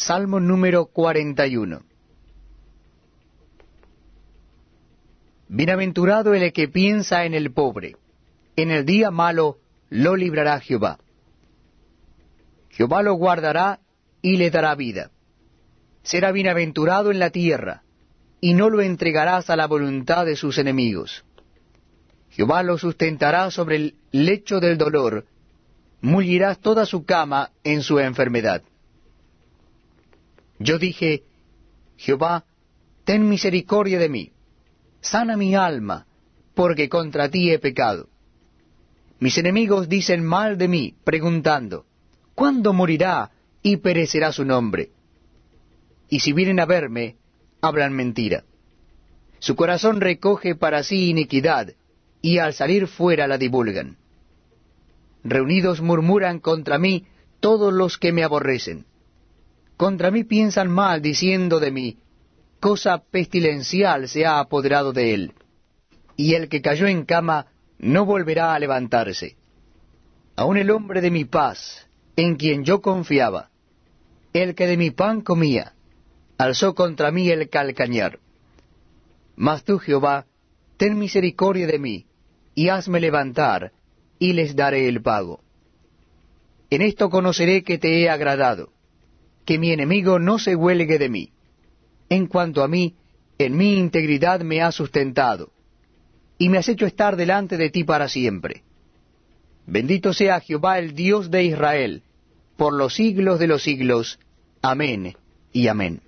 Salmo número 41. Bienaventurado el que piensa en el pobre. En el día malo lo librará Jehová. Jehová lo guardará y le dará vida. Será bienaventurado en la tierra, y no lo entregarás a la voluntad de sus enemigos. Jehová lo sustentará sobre el lecho del dolor, mullirás toda su cama en su enfermedad. Yo dije, Jehová, ten misericordia de mí, sana mi alma, porque contra ti he pecado. Mis enemigos dicen mal de mí, preguntando, ¿cuándo morirá y perecerá su nombre? Y si vienen a verme, hablan mentira. Su corazón recoge para sí iniquidad, y al salir fuera la divulgan. Reunidos murmuran contra mí todos los que me aborrecen. Contra mí piensan mal, diciendo de mí, cosa pestilencial se ha apoderado de él. Y el que cayó en cama no volverá a levantarse. Aun el hombre de mi paz, en quien yo confiaba, el que de mi pan comía, alzó contra mí el calcañar. Mas tú, Jehová, ten misericordia de mí, y hazme levantar, y les daré el pago. En esto conoceré que te he agradado, que mi enemigo no se huelgue de mí. En cuanto a mí, en mi integridad me has sustentado, y me has hecho estar delante de ti para siempre. Bendito sea Jehová el Dios de Israel, por los siglos de los siglos. Amén y amén.